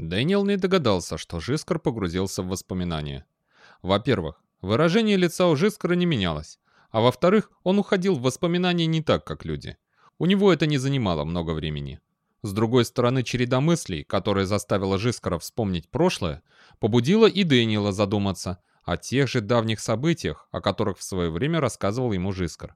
Дэниел не догадался, что Жискар погрузился в воспоминания. Во-первых, выражение лица у Жискара не менялось, а во-вторых, он уходил в воспоминания не так, как люди. У него это не занимало много времени. С другой стороны, череда мыслей, которая заставила Жискара вспомнить прошлое, побудила и Дэниела задуматься о тех же давних событиях, о которых в свое время рассказывал ему Жискар.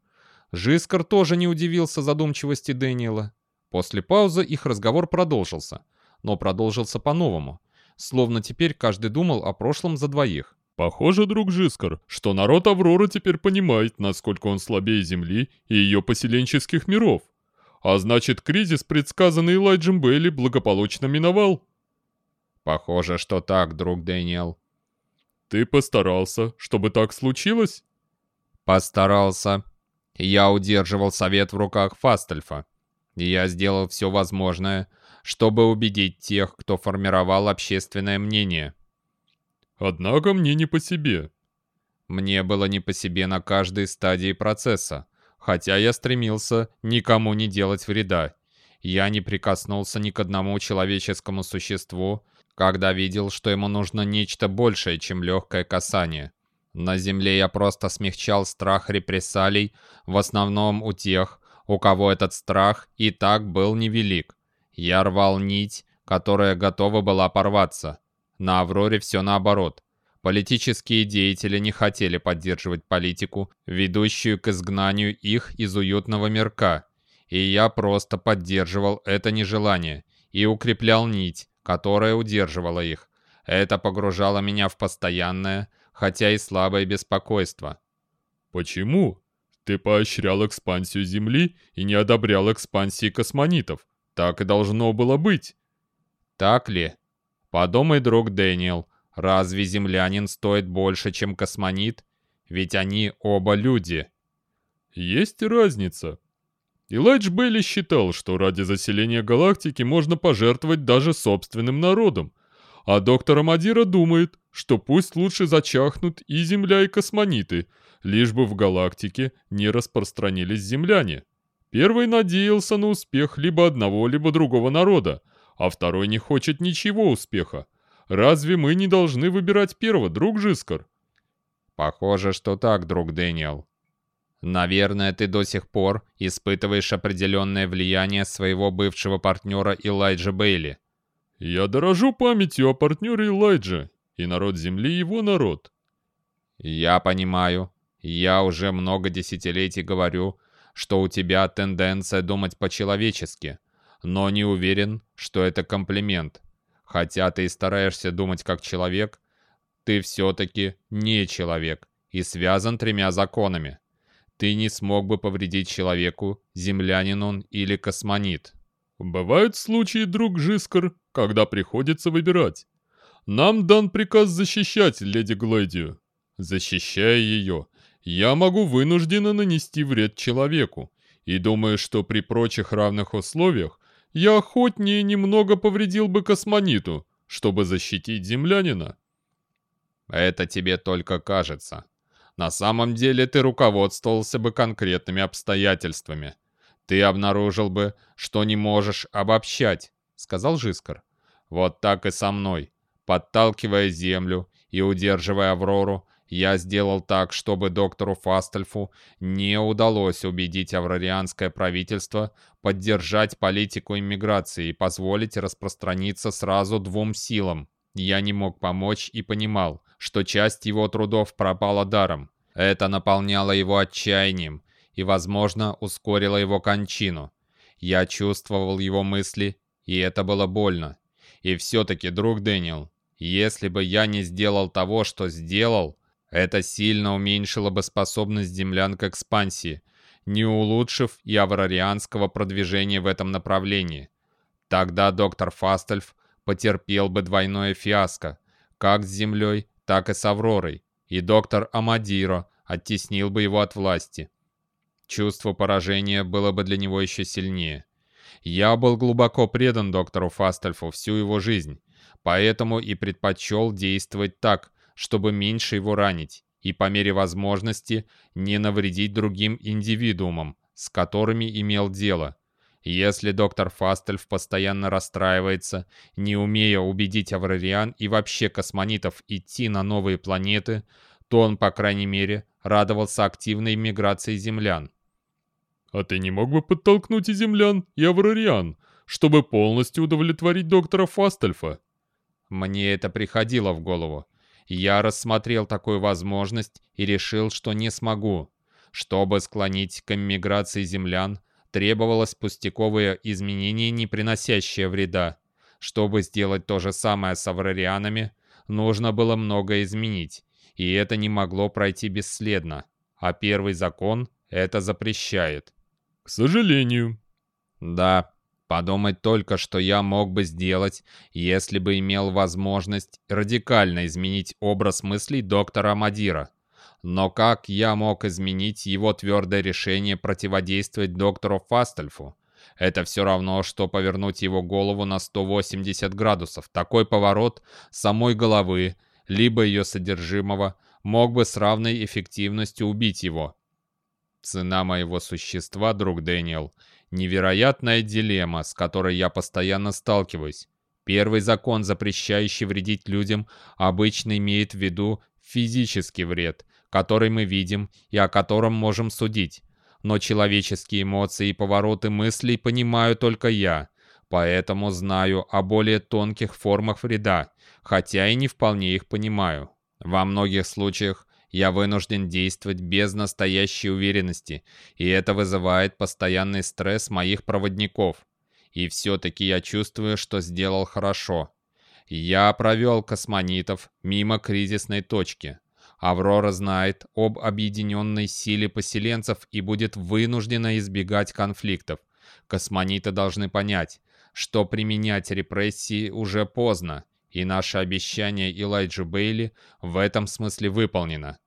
Жискар тоже не удивился задумчивости Дэниела. После паузы их разговор продолжился – но продолжился по-новому. Словно теперь каждый думал о прошлом за двоих. «Похоже, друг Жискар, что народ Авроры теперь понимает, насколько он слабее Земли и ее поселенческих миров. А значит, кризис, предсказанный Элайджем Бейли, благополучно миновал». «Похоже, что так, друг Дэниел». «Ты постарался, чтобы так случилось?» «Постарался. Я удерживал совет в руках Фастельфа. Я сделал все возможное, чтобы убедить тех, кто формировал общественное мнение. Однако мне не по себе. Мне было не по себе на каждой стадии процесса, хотя я стремился никому не делать вреда. Я не прикоснулся ни к одному человеческому существу, когда видел, что ему нужно нечто большее, чем легкое касание. На земле я просто смягчал страх репрессалий, в основном у тех, у кого этот страх и так был невелик. Я рвал нить, которая готова была порваться. На Авроре все наоборот. Политические деятели не хотели поддерживать политику, ведущую к изгнанию их из уютного мирка. И я просто поддерживал это нежелание и укреплял нить, которая удерживала их. Это погружало меня в постоянное, хотя и слабое беспокойство. «Почему? Ты поощрял экспансию Земли и не одобрял экспансии космонитов. Так и должно было быть. Так ли? Подумай, друг Дэниел, разве землянин стоит больше, чем космонит? Ведь они оба люди. Есть разница. Элайдж Бейли считал, что ради заселения галактики можно пожертвовать даже собственным народом. А доктор Амадира думает, что пусть лучше зачахнут и Земля, и космониты, лишь бы в галактике не распространились земляне. Первый надеялся на успех либо одного, либо другого народа, а второй не хочет ничего успеха. Разве мы не должны выбирать первого, друг Жискар? Похоже, что так, друг Дэниел. Наверное, ты до сих пор испытываешь определенное влияние своего бывшего партнера Элайджа Бейли. Я дорожу памятью о партнере Элайджа, и народ Земли его народ. Я понимаю. Я уже много десятилетий говорю, что у тебя тенденция думать по-человечески, но не уверен, что это комплимент. Хотя ты и стараешься думать как человек, ты все-таки не человек и связан тремя законами. Ты не смог бы повредить человеку, землянин он или космонит. Бывают случаи, друг Жискар, когда приходится выбирать. Нам дан приказ защищать леди Глэдию. Защищая ее, я могу вынужденно нанести вред человеку, и думаю, что при прочих равных условиях я охотнее немного повредил бы космониту, чтобы защитить землянина. Это тебе только кажется. На самом деле ты руководствовался бы конкретными обстоятельствами. Ты обнаружил бы, что не можешь обобщать, сказал Жискар. Вот так и со мной. Подталкивая землю и удерживая Аврору, я сделал так, чтобы доктору Фастельфу не удалось убедить аврарианское правительство поддержать политику иммиграции и позволить распространиться сразу двум силам. Я не мог помочь и понимал, что часть его трудов пропала даром. Это наполняло его отчаянием и, возможно, ускорило его кончину. Я чувствовал его мысли, и это было больно. И все-таки, друг Дэниел, если бы я не сделал того, что сделал, это сильно уменьшило бы способность землян к экспансии, не улучшив и аврарианского продвижения в этом направлении. Тогда доктор Фастельф потерпел бы двойное фиаско, как с Землей, так и с Авророй, и доктор Амадиро оттеснил бы его от власти. Чувство поражения было бы для него еще сильнее. Я был глубоко предан доктору Фастельфу всю его жизнь, поэтому и предпочел действовать так, чтобы меньше его ранить и по мере возможности не навредить другим индивидуумам, с которыми имел дело. Если доктор Фастельф постоянно расстраивается, не умея убедить аврариан и вообще космонитов идти на новые планеты, то он, по крайней мере, радовался активной миграции землян. «А ты не мог бы подтолкнуть и землян, и аврариан, чтобы полностью удовлетворить доктора Фастельфа?» Мне это приходило в голову. Я рассмотрел такую возможность и решил, что не смогу. Чтобы склонить к эмиграции землян, требовалось пустяковое изменение, не приносящее вреда. Чтобы сделать то же самое с аврарианами, нужно было много изменить, и это не могло пройти бесследно. А первый закон это запрещает. К сожалению. Да, подумать только, что я мог бы сделать, если бы имел возможность радикально изменить образ мыслей доктора Мадира. Но как я мог изменить его твердое решение противодействовать доктору Фастельфу? Это все равно, что повернуть его голову на 180 градусов. Такой поворот самой головы, либо ее содержимого, мог бы с равной эффективностью убить его. Цена моего существа, друг Дэниел, невероятная дилемма, с которой я постоянно сталкиваюсь. Первый закон, запрещающий вредить людям, обычно имеет в виду физический вред, который мы видим и о котором можем судить. Но человеческие эмоции и повороты мыслей понимаю только я, поэтому знаю о более тонких формах вреда, хотя и не вполне их понимаю. Во многих случаях я вынужден действовать без настоящей уверенности, и это вызывает постоянный стресс моих проводников. И все-таки я чувствую, что сделал хорошо. Я провел космонитов мимо кризисной точки. Аврора знает об объединенной силе поселенцев и будет вынуждена избегать конфликтов. Космониты должны понять, что применять репрессии уже поздно, и наше обещание Элайджи Бейли в этом смысле выполнено.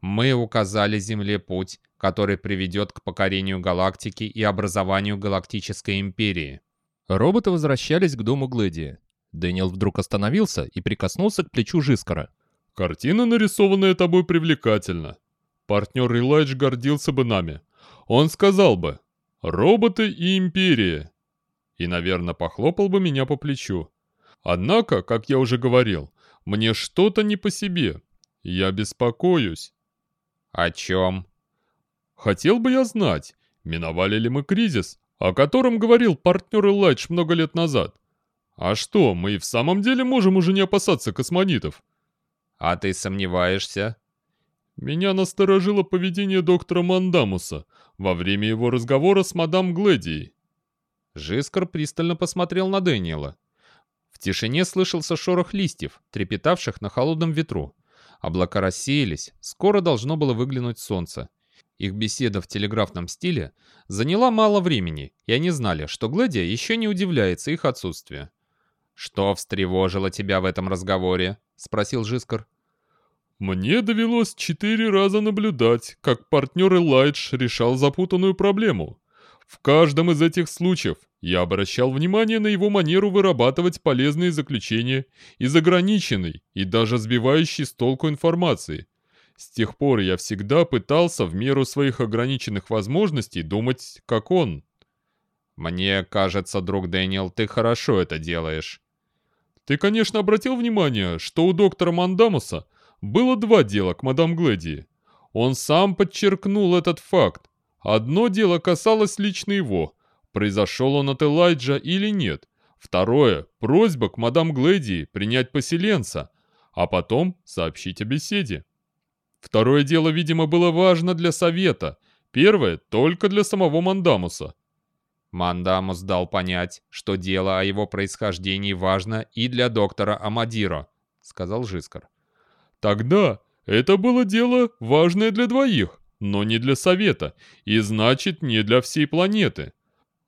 Мы указали Земле путь, который приведет к покорению галактики и образованию Галактической Империи. Роботы возвращались к дому Глэдия. Дэниел вдруг остановился и прикоснулся к плечу Жискара. Картина, нарисованная тобой, привлекательна. Партнер Элайдж гордился бы нами. Он сказал бы «Роботы и империя». И, наверное, похлопал бы меня по плечу. Однако, как я уже говорил, мне что-то не по себе. Я беспокоюсь. О чем? Хотел бы я знать, миновали ли мы кризис, о котором говорил партнер Элайдж много лет назад. А что, мы и в самом деле можем уже не опасаться космонитов? «А ты сомневаешься?» Меня насторожило поведение доктора Мандамуса во время его разговора с мадам Гледией. Жискар пристально посмотрел на Дэниела. В тишине слышался шорох листьев, трепетавших на холодном ветру. Облака рассеялись, скоро должно было выглянуть солнце. Их беседа в телеграфном стиле заняла мало времени, и они знали, что Гледия еще не удивляется их отсутствию. «Что встревожило тебя в этом разговоре?» — спросил Жискар. «Мне довелось четыре раза наблюдать, как партнер Элайдж решал запутанную проблему. В каждом из этих случаев я обращал внимание на его манеру вырабатывать полезные заключения из ограниченной и даже сбивающей с толку информации. С тех пор я всегда пытался в меру своих ограниченных возможностей думать, как он». «Мне кажется, друг Дэниел, ты хорошо это делаешь». Ты, конечно, обратил внимание, что у доктора Мандамуса было два дела к мадам Глэдии. Он сам подчеркнул этот факт. Одно дело касалось лично его, произошел он от Элайджа или нет. Второе – просьба к мадам Глэдии принять поселенца, а потом сообщить о беседе. Второе дело, видимо, было важно для совета, первое – только для самого Мандамуса. Мандамус дал понять, что дело о его происхождении важно и для доктора Амадиро, сказал Жискар. Тогда это было дело важное для двоих, но не для Совета, и значит не для всей планеты.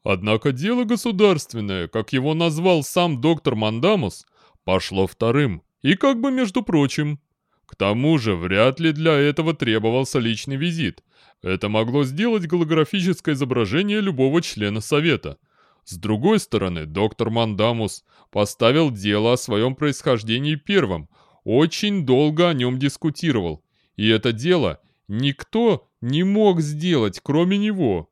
Однако дело государственное, как его назвал сам доктор Мандамус, пошло вторым, и как бы между прочим. К тому же вряд ли для этого требовался личный визит, это могло сделать голографическое изображение любого члена Совета. С другой стороны, доктор Мандамус поставил дело о своем происхождении первым, очень долго о нем дискутировал. И это дело никто не мог сделать, кроме него.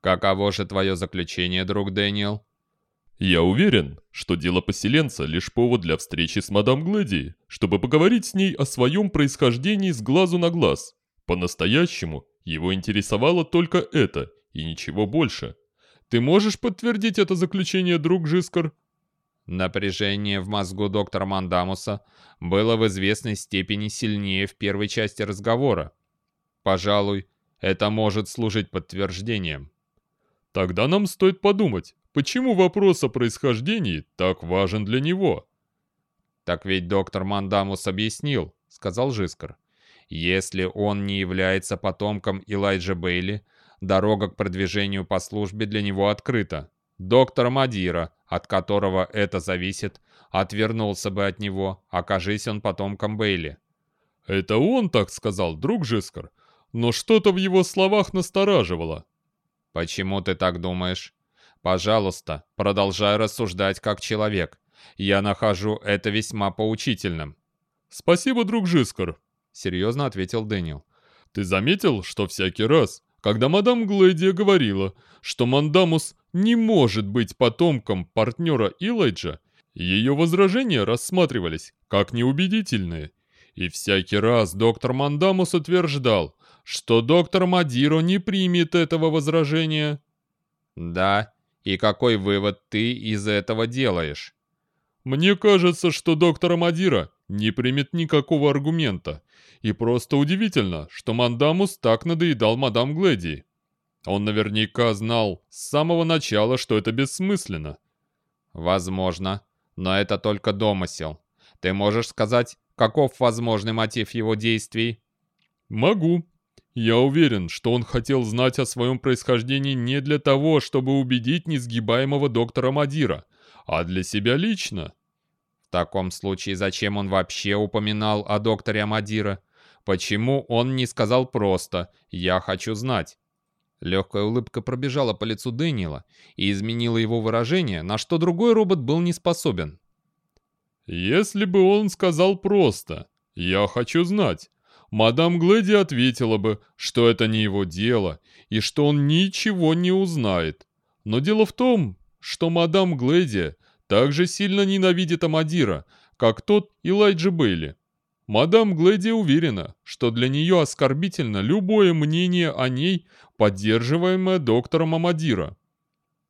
Каково же твое заключение, друг Дэниел? Я уверен, что дело поселенца лишь повод для встречи с мадам Глэди, чтобы поговорить с ней о своем происхождении с глазу на глаз. По-настоящему его интересовало только это и ничего больше. Ты можешь подтвердить это заключение, друг Жискар? Напряжение в мозгу доктора Мандамуса было в известной степени сильнее в первой части разговора. Пожалуй, это может служить подтверждением. Тогда нам стоит подумать, почему вопрос о происхождении так важен для него. Так ведь доктор Мандамус объяснил, сказал Жискар. Если он не является потомком Элайджа Бейли, дорога к продвижению по службе для него открыта. Доктор Мадира, от которого это зависит, отвернулся бы от него, окажись он потомком Бейли. Это он так сказал, друг Жискар, но что-то в его словах настораживало. Почему ты так думаешь? Пожалуйста, продолжай рассуждать как человек. Я нахожу это весьма поучительным. Спасибо, друг Жискар, серьезно ответил Дэниел. Ты заметил, что всякий раз, когда мадам Глэдия говорила, что Мандамус не может быть потомком партнера Илайджа, ее возражения рассматривались как неубедительные. И всякий раз доктор Мандамус утверждал, что доктор Мадиро не примет этого возражения. Да, и какой вывод ты из этого делаешь? Мне кажется, что доктор Мадира не примет никакого аргумента, и просто удивительно, что Мандамус так надоедал мадам Глэди. Он наверняка знал с самого начала, что это бессмысленно. Возможно, но это только домысел. Ты можешь сказать, каков возможный мотив его действий? Могу. Я уверен, что он хотел знать о своем происхождении не для того, чтобы убедить несгибаемого доктора Мадира, а для себя лично. В таком случае зачем он вообще упоминал о докторе Амадира? Почему он не сказал просто «я хочу знать»? Легкая улыбка пробежала по лицу Дэниела и изменила его выражение, на что другой робот был не способен. «Если бы он сказал просто «я хочу знать», мадам Глэди ответила бы, что это не его дело и что он ничего не узнает. Но дело в том, что мадам Глэди так же сильно ненавидит Амадира, как тот Элайджа Бейли. Мадам Глэди уверена, что для нее оскорбительно любое мнение о ней, поддерживаемое доктором Амадира.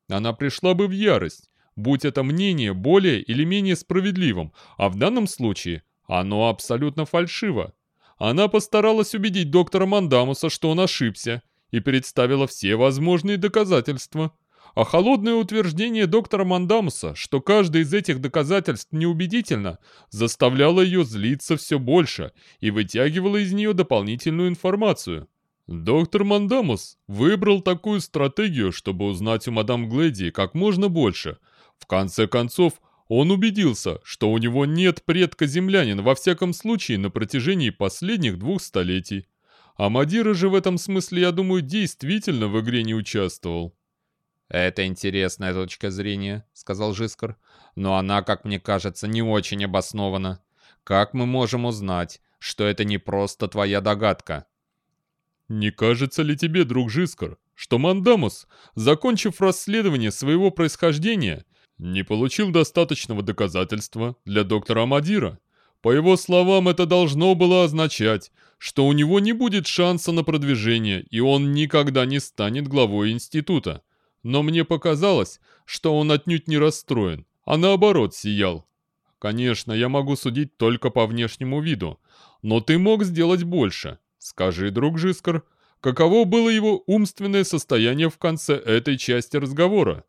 Она пришла бы в ярость, будь это мнение более или менее справедливым, а в данном случае оно абсолютно фальшиво. Она постаралась убедить доктора Мандамуса, что он ошибся, и представила все возможные доказательства – а холодное утверждение доктора Мандамуса, что каждое из этих доказательств неубедительно, заставляло ее злиться все больше и вытягивало из нее дополнительную информацию. Доктор Мандамус выбрал такую стратегию, чтобы узнать у мадам Глэди как можно больше. В конце концов, он убедился, что у него нет предка-землянин во всяком случае на протяжении последних двух столетий. А Мадира же в этом смысле, я думаю, действительно в игре не участвовал. «Это интересная точка зрения», — сказал Жискар. «Но она, как мне кажется, не очень обоснована. Как мы можем узнать, что это не просто твоя догадка?» «Не кажется ли тебе, друг Жискар, что Мандамус, закончив расследование своего происхождения, не получил достаточного доказательства для доктора Амадира? По его словам, это должно было означать, что у него не будет шанса на продвижение, и он никогда не станет главой института но мне показалось, что он отнюдь не расстроен, а наоборот сиял. Конечно, я могу судить только по внешнему виду, но ты мог сделать больше. Скажи, друг Жискар, каково было его умственное состояние в конце этой части разговора?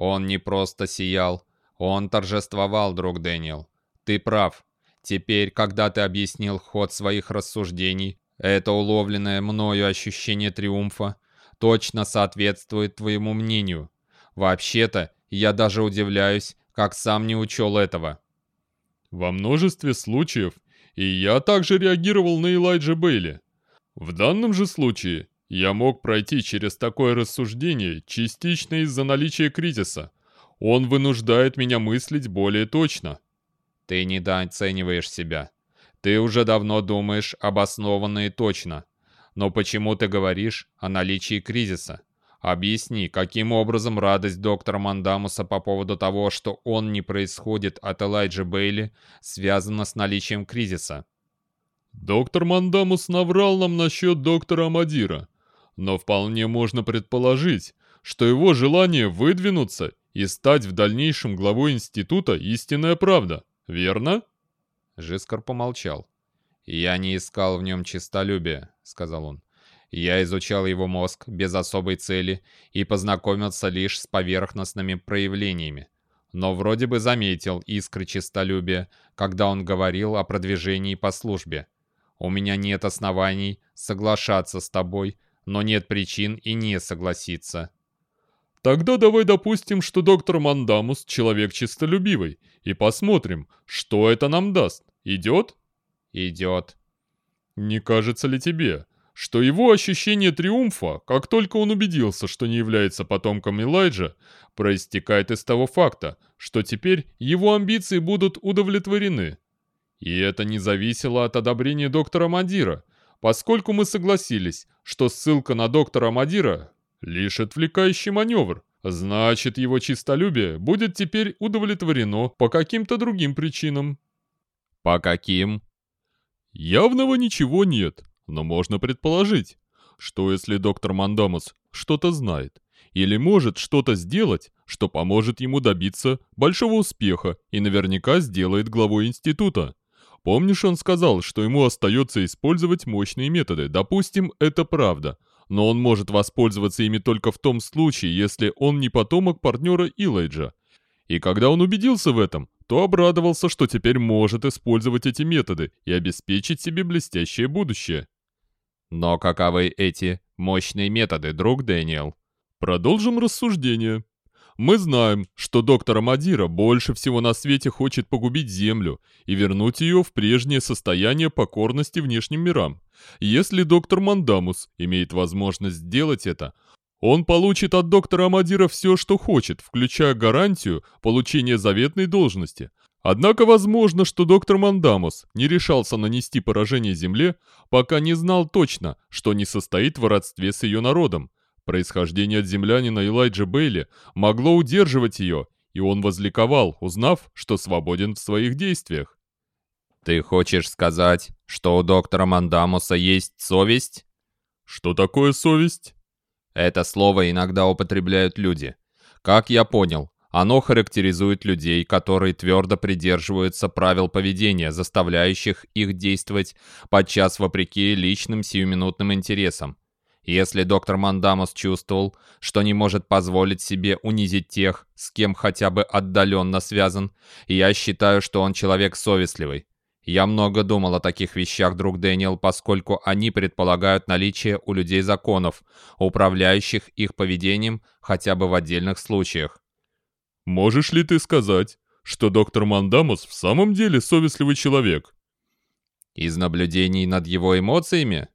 Он не просто сиял, он торжествовал, друг Дэниел. Ты прав. Теперь, когда ты объяснил ход своих рассуждений, это уловленное мною ощущение триумфа точно соответствует твоему мнению. Вообще-то, я даже удивляюсь, как сам не учел этого. Во множестве случаев и я также реагировал на Элайджа Бейли. В данном же случае я мог пройти через такое рассуждение частично из-за наличия кризиса. Он вынуждает меня мыслить более точно. Ты недооцениваешь себя. Ты уже давно думаешь обоснованно и точно. Но почему ты говоришь о наличии кризиса? Объясни, каким образом радость доктора Мандамуса по поводу того, что он не происходит от Элайджа Бейли, связана с наличием кризиса? Доктор Мандамус наврал нам насчет доктора Амадира, но вполне можно предположить, что его желание выдвинуться и стать в дальнейшем главой института истинная правда, верно? Жискар помолчал. «Я не искал в нем честолюбия», — сказал он. «Я изучал его мозг без особой цели и познакомился лишь с поверхностными проявлениями. Но вроде бы заметил искры честолюбия, когда он говорил о продвижении по службе. У меня нет оснований соглашаться с тобой, но нет причин и не согласиться». Тогда давай допустим, что доктор Мандамус человек честолюбивый, и посмотрим, что это нам даст. Идет? Идет. Не кажется ли тебе, что его ощущение триумфа, как только он убедился, что не является потомком Элайджа, проистекает из того факта, что теперь его амбиции будут удовлетворены? И это не зависело от одобрения доктора Мадира, поскольку мы согласились, что ссылка на доктора Мадира — лишь отвлекающий маневр, значит его чистолюбие будет теперь удовлетворено по каким-то другим причинам. «По каким?» Явного ничего нет, но можно предположить, что если доктор Мандамус что-то знает или может что-то сделать, что поможет ему добиться большого успеха и наверняка сделает главой института. Помнишь, он сказал, что ему остается использовать мощные методы. Допустим, это правда. Но он может воспользоваться ими только в том случае, если он не потомок партнера Илайджа. И когда он убедился в этом, то обрадовался, что теперь может использовать эти методы и обеспечить себе блестящее будущее. Но каковы эти мощные методы, друг Дэниел? Продолжим рассуждение. Мы знаем, что доктор Амадира больше всего на свете хочет погубить Землю и вернуть ее в прежнее состояние покорности внешним мирам. Если доктор Мандамус имеет возможность сделать это, он получит от доктора Амадира все, что хочет, включая гарантию получения заветной должности. Однако возможно, что доктор Мандамус не решался нанести поражение Земле, пока не знал точно, что не состоит в родстве с ее народом. Происхождение от землянина Элайджа Бейли могло удерживать ее, и он возликовал, узнав, что свободен в своих действиях. «Ты хочешь сказать, что у доктора Мандамуса есть совесть?» «Что такое совесть?» Это слово иногда употребляют люди. Как я понял, оно характеризует людей, которые твердо придерживаются правил поведения, заставляющих их действовать подчас вопреки личным сиюминутным интересам. Если доктор Мандамус чувствовал, что не может позволить себе унизить тех, с кем хотя бы отдаленно связан, я считаю, что он человек совестливый. Я много думал о таких вещах, друг Дэниел, поскольку они предполагают наличие у людей законов, управляющих их поведением хотя бы в отдельных случаях. Можешь ли ты сказать, что доктор Мандамус в самом деле совестливый человек? Из наблюдений над его эмоциями?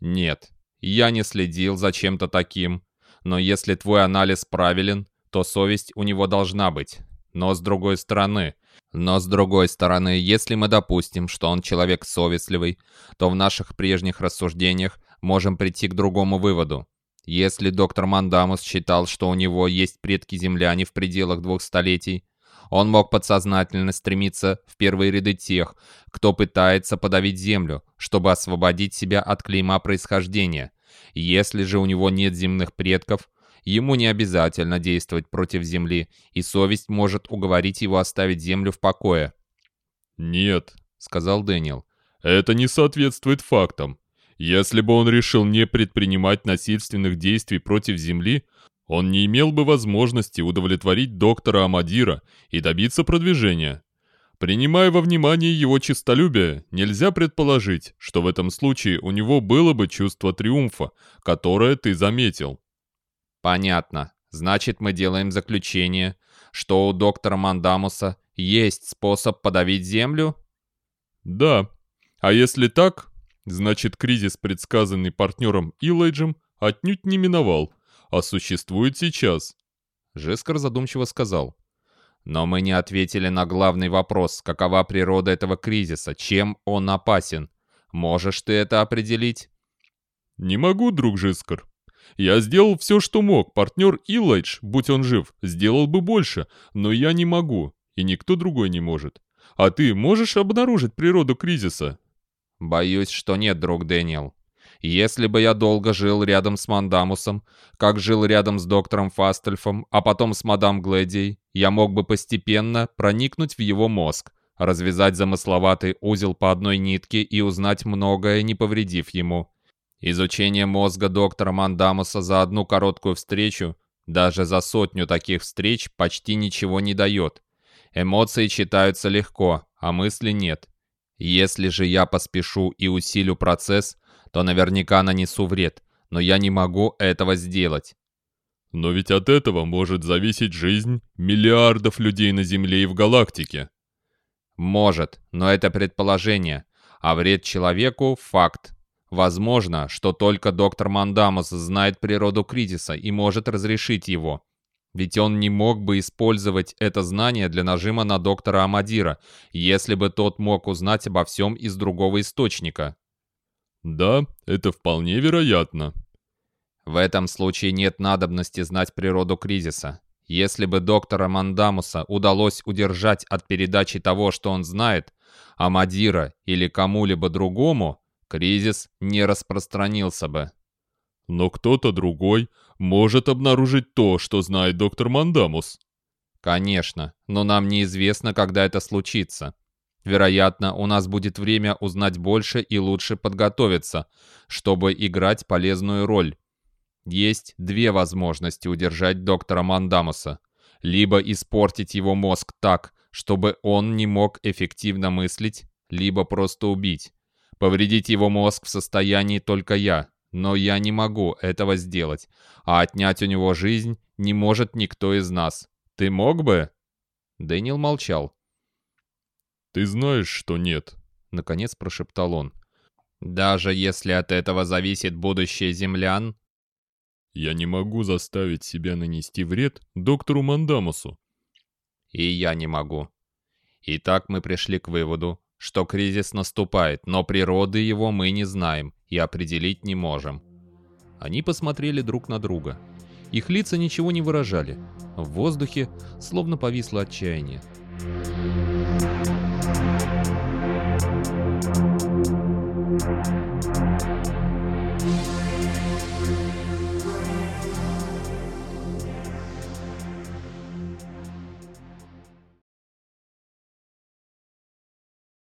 Нет, я не следил за чем-то таким. Но если твой анализ правилен, то совесть у него должна быть. Но с другой стороны, но с другой стороны, если мы допустим, что он человек совестливый, то в наших прежних рассуждениях можем прийти к другому выводу. Если доктор Мандамус считал, что у него есть предки-земляне в пределах двух столетий, он мог подсознательно стремиться в первые ряды тех, кто пытается подавить землю, чтобы освободить себя от клейма происхождения. Если же у него нет земных предков, Ему не обязательно действовать против земли, и совесть может уговорить его оставить землю в покое. «Нет», — сказал Дэниел, — «это не соответствует фактам. Если бы он решил не предпринимать насильственных действий против земли, он не имел бы возможности удовлетворить доктора Амадира и добиться продвижения. Принимая во внимание его честолюбие, нельзя предположить, что в этом случае у него было бы чувство триумфа, которое ты заметил. Понятно. Значит, мы делаем заключение, что у доктора Мандамуса есть способ подавить Землю? Да. А если так, значит кризис, предсказанный партнером Илайджем, отнюдь не миновал, а существует сейчас. Жескар задумчиво сказал. Но мы не ответили на главный вопрос, какова природа этого кризиса, чем он опасен. Можешь ты это определить? Не могу, друг Жискар. Я сделал все, что мог. Партнер Иллайдж, будь он жив, сделал бы больше. Но я не могу, и никто другой не может. А ты можешь обнаружить природу кризиса? Боюсь, что нет, друг Дэниел. Если бы я долго жил рядом с Мандамусом, как жил рядом с доктором Фастельфом, а потом с мадам Глэдией, я мог бы постепенно проникнуть в его мозг, развязать замысловатый узел по одной нитке и узнать многое, не повредив ему. Изучение мозга доктора Мандамуса за одну короткую встречу, даже за сотню таких встреч, почти ничего не дает. Эмоции читаются легко, а мысли нет. Если же я поспешу и усилю процесс, то наверняка нанесу вред, но я не могу этого сделать. Но ведь от этого может зависеть жизнь миллиардов людей на Земле и в галактике. Может, но это предположение, а вред человеку – факт. Возможно, что только доктор Мандамус знает природу кризиса и может разрешить его. Ведь он не мог бы использовать это знание для нажима на доктора Амадира, если бы тот мог узнать обо всем из другого источника. Да, это вполне вероятно. В этом случае нет надобности знать природу кризиса. Если бы доктора Мандамуса удалось удержать от передачи того, что он знает, Амадира или кому-либо другому, кризис не распространился бы. Но кто-то другой может обнаружить то, что знает доктор Мандамус. Конечно, но нам неизвестно, когда это случится. Вероятно, у нас будет время узнать больше и лучше подготовиться, чтобы играть полезную роль. Есть две возможности удержать доктора Мандамуса. Либо испортить его мозг так, чтобы он не мог эффективно мыслить, либо просто убить. Повредить его мозг в состоянии только я, но я не могу этого сделать, а отнять у него жизнь не может никто из нас. Ты мог бы?» Дэниел молчал. «Ты знаешь, что нет», — наконец прошептал он. «Даже если от этого зависит будущее землян?» «Я не могу заставить себя нанести вред доктору Мандамусу». «И я не могу. Итак, мы пришли к выводу, что кризис наступает, но природы его мы не знаем и определить не можем. Они посмотрели друг на друга. Их лица ничего не выражали. В воздухе словно повисло отчаяние. Thank you.